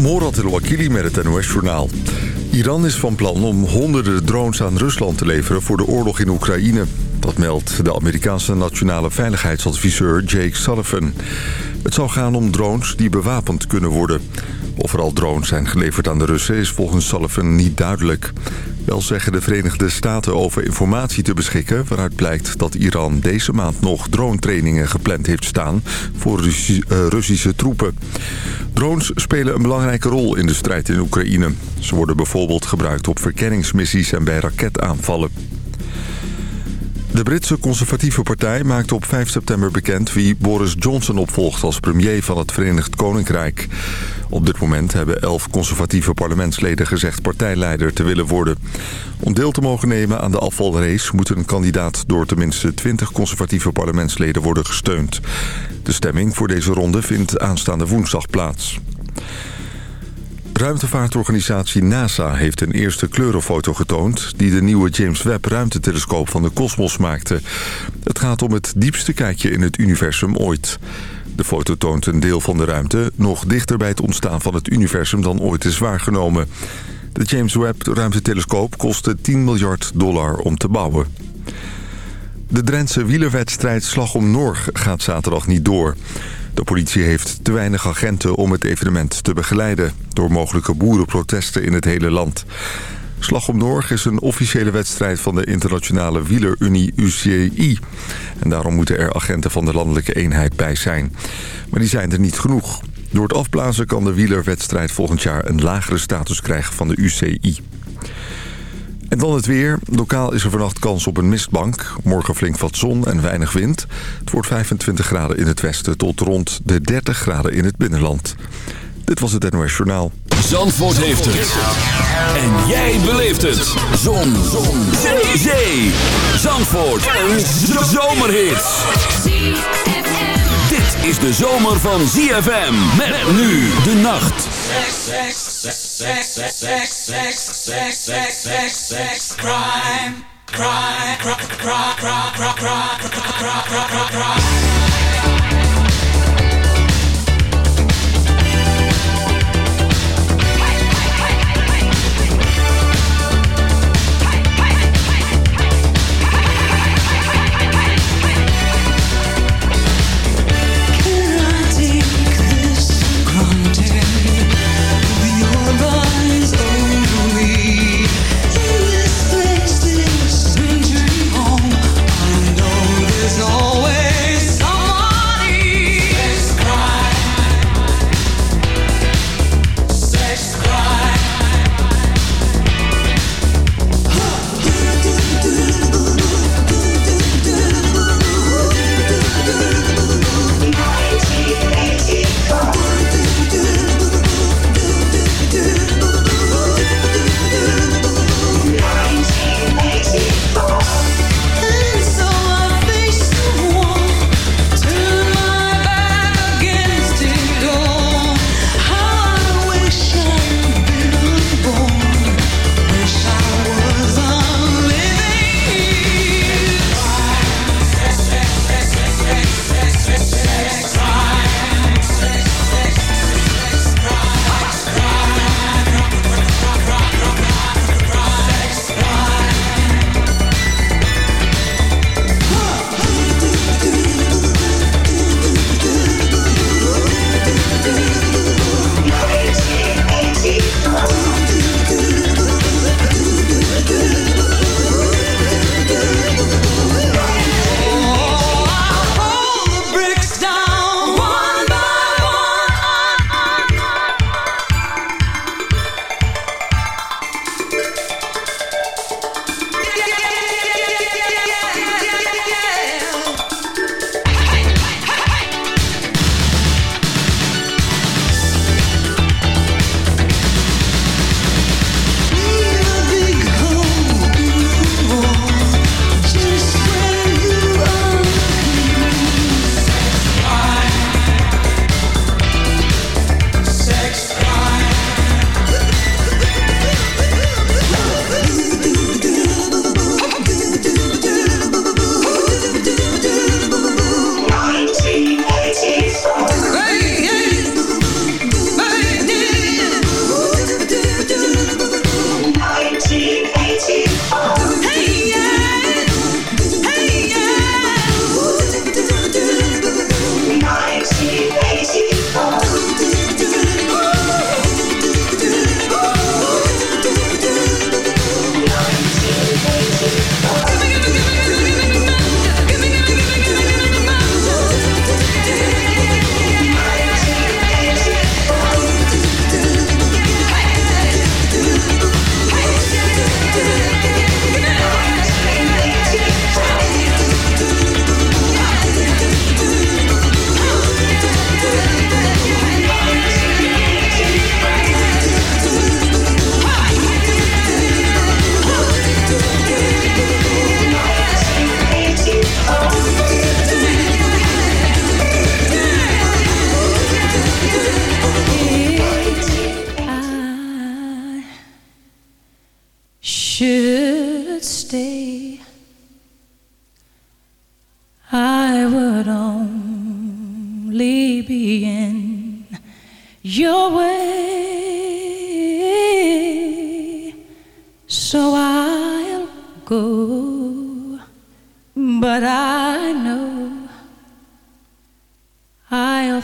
Morat El-Wakili met het NOS-journaal. Iran is van plan om honderden drones aan Rusland te leveren voor de oorlog in Oekraïne. Dat meldt de Amerikaanse nationale veiligheidsadviseur Jake Sullivan. Het zal gaan om drones die bewapend kunnen worden. Of er al drones zijn geleverd aan de Russen is volgens Sullivan niet duidelijk. Wel zeggen de Verenigde Staten over informatie te beschikken... waaruit blijkt dat Iran deze maand nog drone-trainingen gepland heeft staan... voor Russische troepen. Drones spelen een belangrijke rol in de strijd in Oekraïne. Ze worden bijvoorbeeld gebruikt op verkenningsmissies en bij raketaanvallen. De Britse conservatieve partij maakte op 5 september bekend wie Boris Johnson opvolgt als premier van het Verenigd Koninkrijk. Op dit moment hebben elf conservatieve parlementsleden gezegd partijleider te willen worden. Om deel te mogen nemen aan de afvalrace moet een kandidaat door tenminste 20 conservatieve parlementsleden worden gesteund. De stemming voor deze ronde vindt aanstaande woensdag plaats. Ruimtevaartorganisatie NASA heeft een eerste kleurenfoto getoond... die de nieuwe James Webb ruimtetelescoop van de kosmos maakte. Het gaat om het diepste kijkje in het universum ooit. De foto toont een deel van de ruimte nog dichter bij het ontstaan van het universum dan ooit is waargenomen. De James Webb ruimtetelescoop kostte 10 miljard dollar om te bouwen. De Drentse wielerwedstrijd Slag om Norg gaat zaterdag niet door. De politie heeft te weinig agenten om het evenement te begeleiden... door mogelijke boerenprotesten in het hele land. Slag om Norg is een officiële wedstrijd van de internationale wielerunie UCI. En daarom moeten er agenten van de landelijke eenheid bij zijn. Maar die zijn er niet genoeg. Door het afblazen kan de wielerwedstrijd volgend jaar een lagere status krijgen van de UCI. En dan het weer. Lokaal is er vannacht kans op een mistbank. Morgen flink wat zon en weinig wind. Het wordt 25 graden in het westen tot rond de 30 graden in het binnenland. Dit was het NOS Journaal. Zandvoort heeft het. En jij beleeft het. Zon. zon. Zee. Zandvoort. Een zomerhit. Is de zomer van ZFM. Met nu de nacht. Crime. Crime. Crime. Crime. Crime. Crime.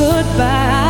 goodbye.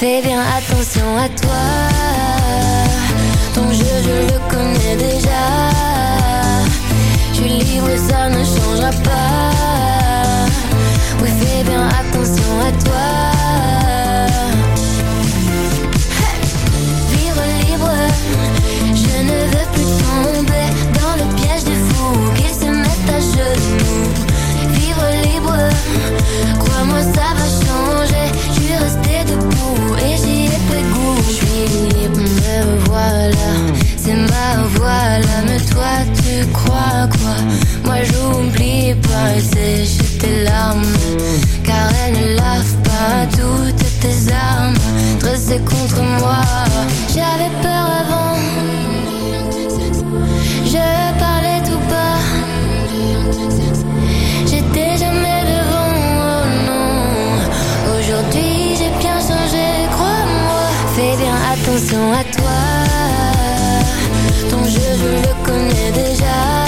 Fais bien attention à toi. Ton jeu, je le connais déjà. Je suis ça ne changera pas. Oui, fais bien attention à toi. moi, j'oublie pas et sécher tes larmes Car elles ne lavent pas toutes tes armes. Dressées contre moi. J'avais peur avant. Je parlais tout bas. J'étais jamais devant, oh non. Aujourd'hui j'ai bien changé, crois-moi. Fais bien attention à toi. Ton jeu je le connais déjà.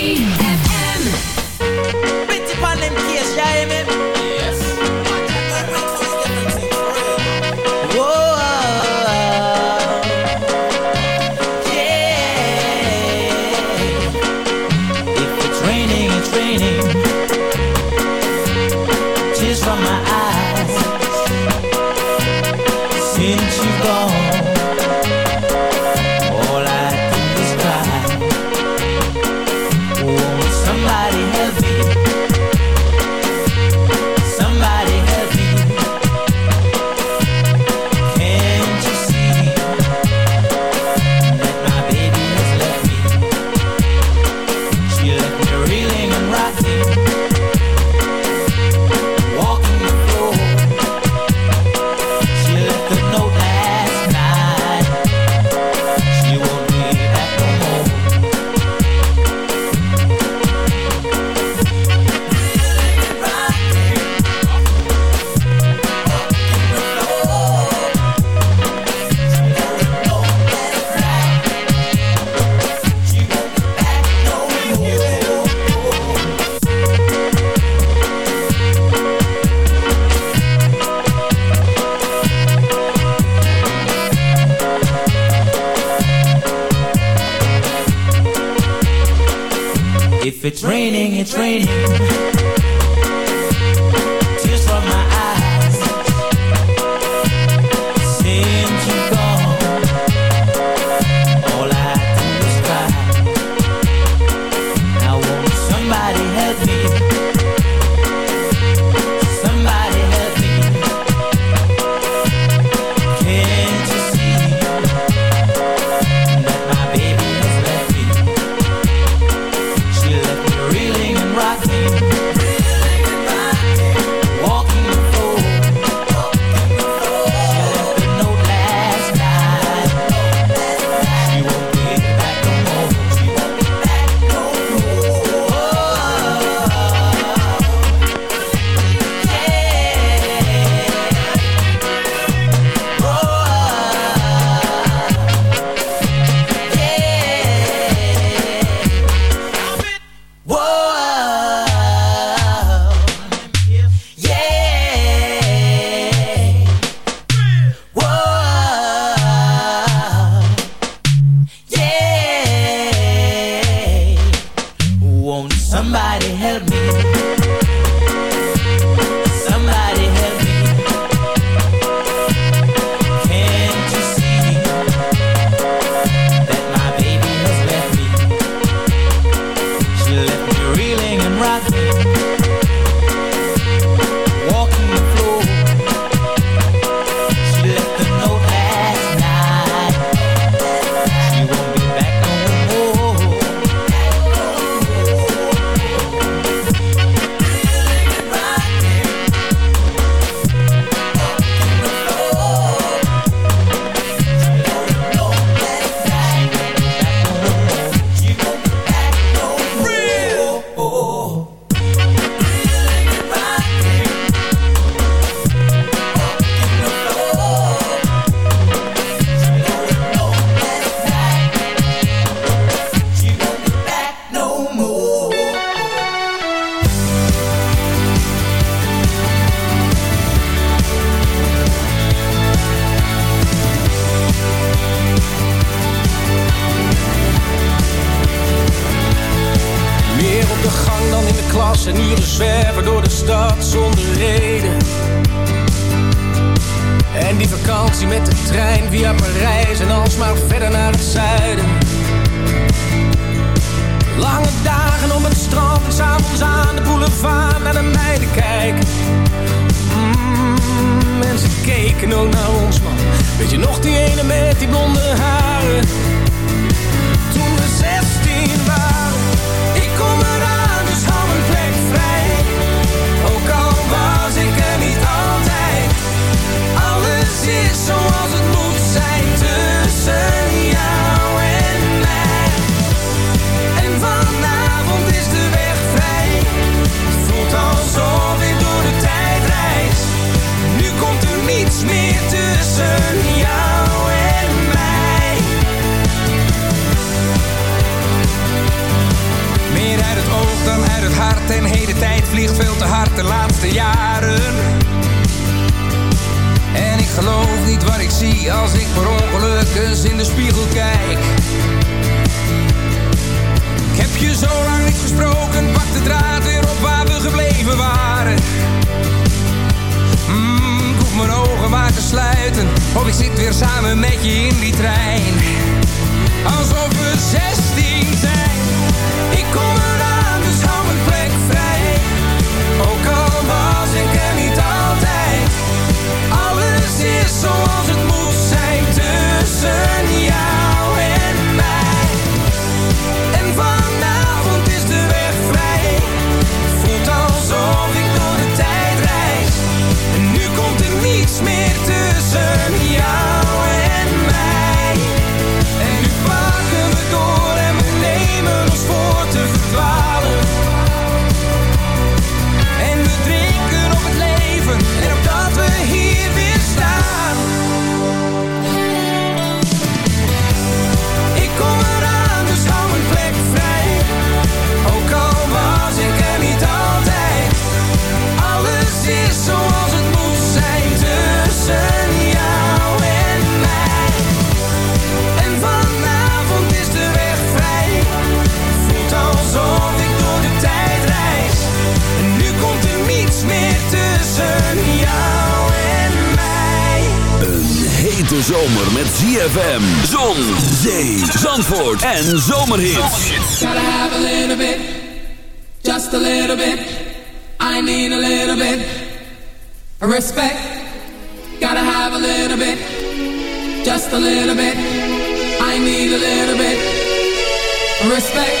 blonde zomer met ZFM. Zon, zee, zandvoort en zomerhits. Gotta have a little bit, just a little bit. I need a little bit, respect. Gotta have a little bit, just a little bit. I need a little bit, respect.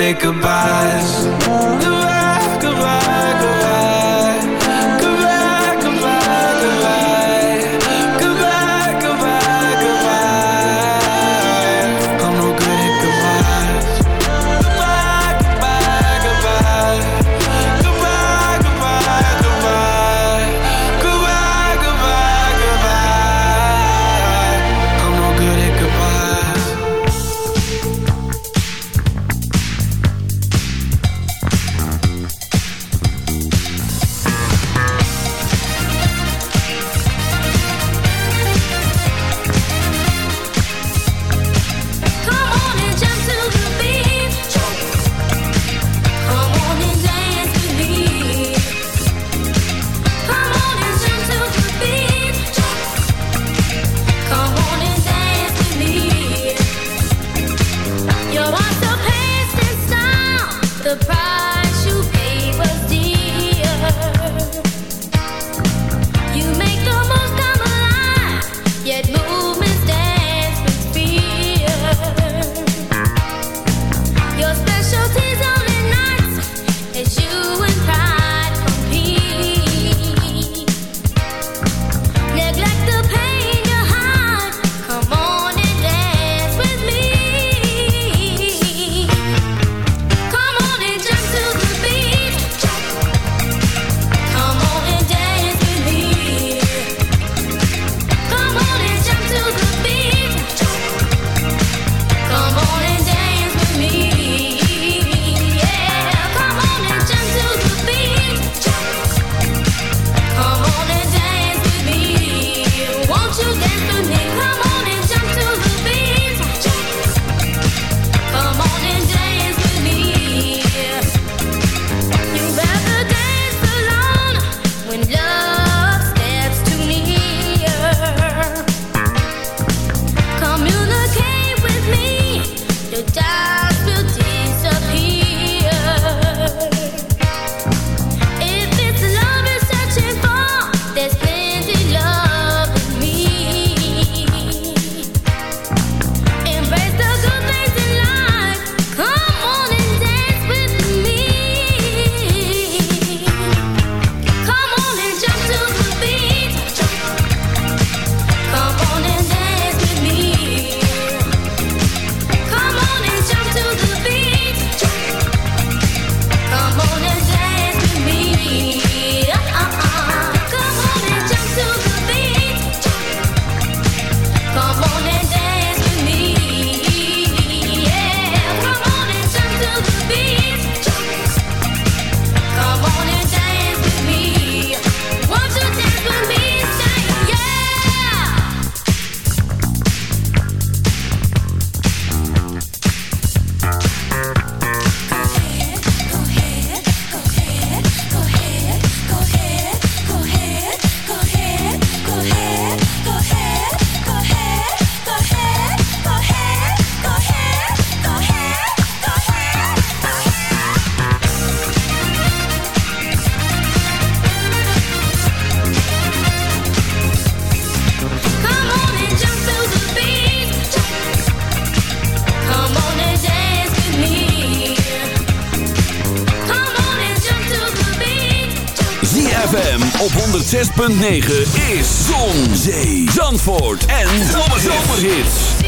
automatic goodbyes 106.9 is Zon, Zee, Zandvoort en Zomerhits.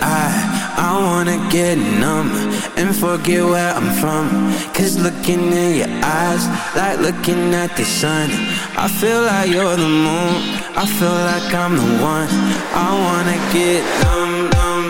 I, I wanna get numb and forget where I'm from. Cause looking in your eyes, like looking at the sun. I feel like you're the moon, I feel like I'm the one. I wanna get numb, numb.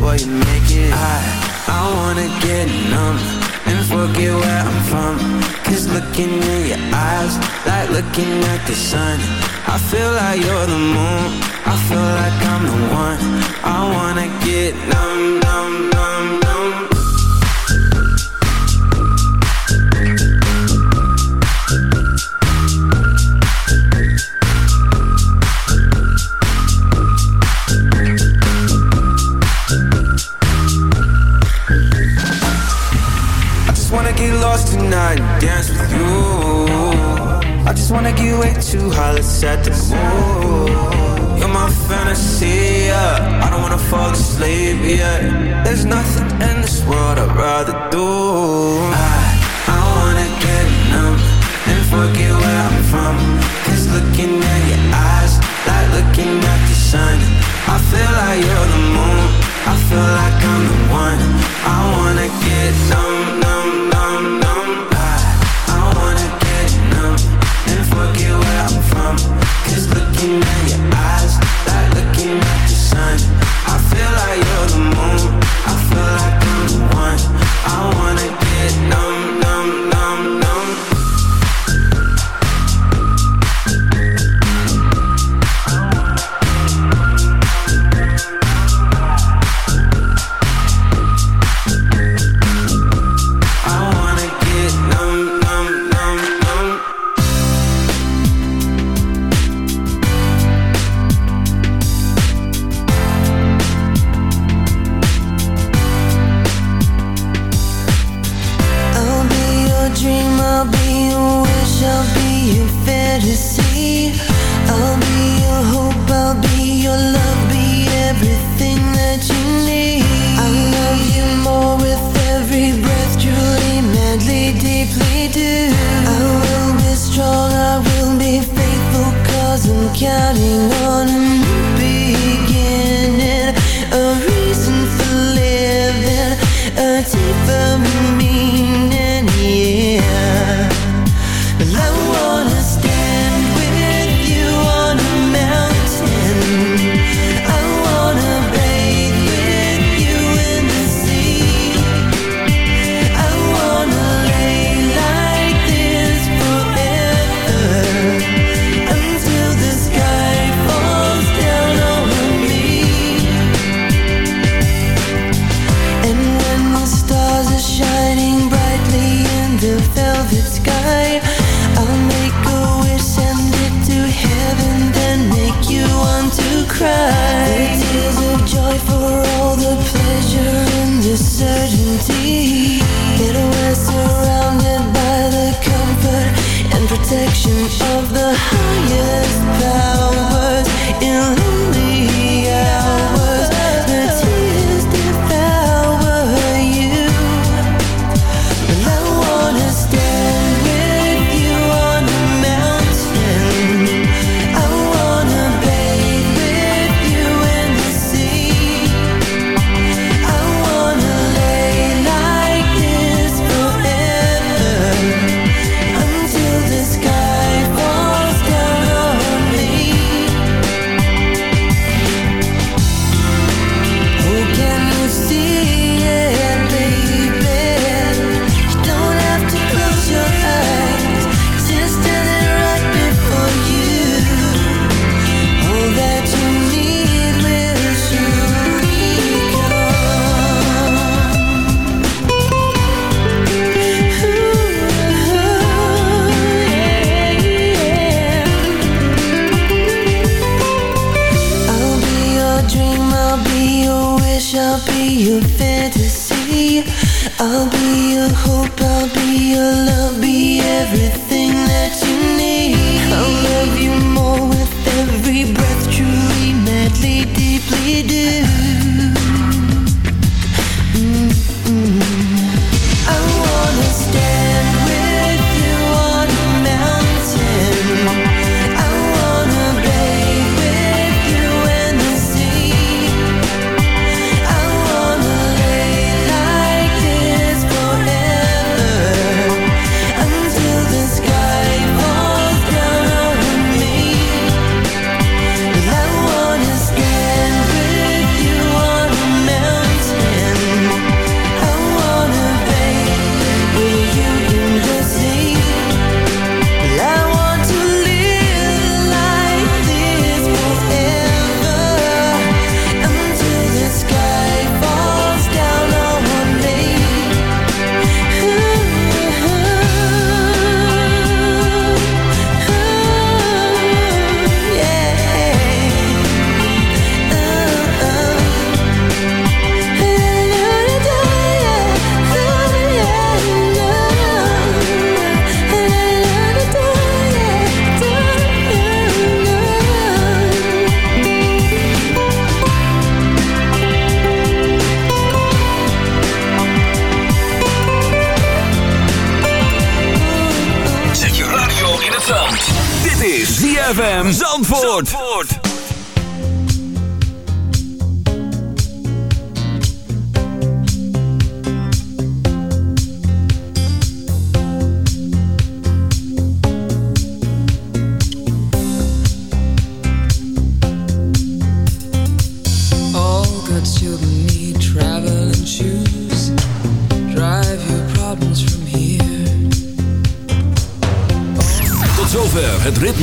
before you make it. I, I wanna get numb and forget where I'm from. Cause looking in your eyes, like looking at the sun. I feel like you're the moon, I feel like I'm the one. I wanna get numb, numb, numb, numb. The one. I wanna get some